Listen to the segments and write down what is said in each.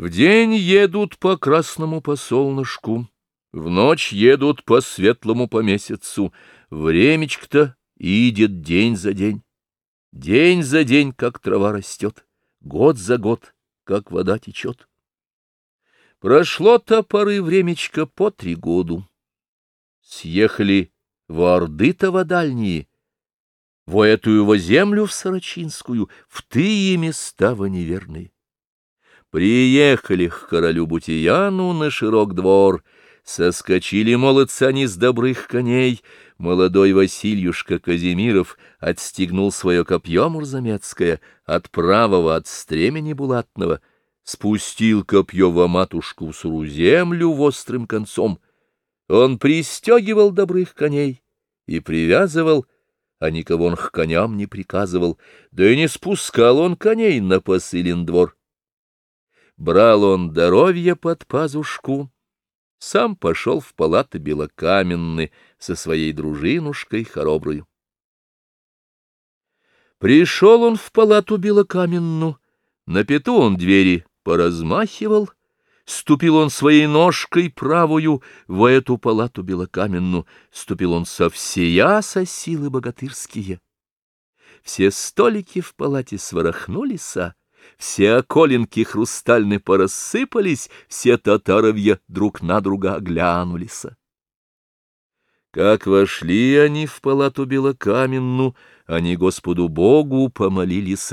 В день едут по красному по солнышку, В ночь едут по светлому по месяцу, Времечко-то идет день за день. День за день, как трава растет, Год за год, как вода течет. Прошло-то поры времечко по три году. Съехали в Орды-то во дальние, Во эту его землю в Сорочинскую, В тые места во неверные. Приехали к королю Бутияну на широк двор, Соскочили молодцы они с добрых коней, Молодой Васильюшка Казимиров отстегнул свое копье мурзамецкое От правого, от стремени булатного, Спустил копье во матушку в суру землю острым концом. Он пристегивал добрых коней и привязывал, а никого он к коням не приказывал, да и не спускал он коней на посылен двор. Брал он здоровье под пазушку, сам пошел в палаты белокаменны со своей дружинушкой хороброю. Пришел он в палату белокаменну, на пету он двери поразмахивал, ступил он своей ножкой правую в эту палату белокаменну, ступил он со всея со силы богатырские. Все столики в палате сворохнулись, все околинки хрустальны порассыпались, все татаровья друг на друга оглянулись. Как вошли они в палату белокаменну, они Господу Богу помолились,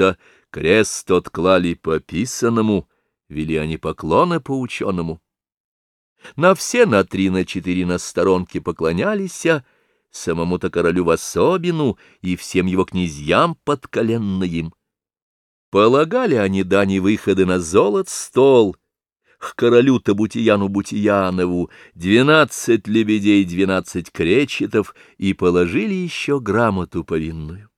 крест отклали по писанному, вели они поклоны по ученому. На все на три, на четыре на сторонке поклонялись, самому-то королю в особину и всем его князьям подколенным. Полагали они дани выходы на золот стол, к королю Табутияну Бутиянову, двенадцать лебедей, двенадцать кречетов, и положили еще грамоту повинную.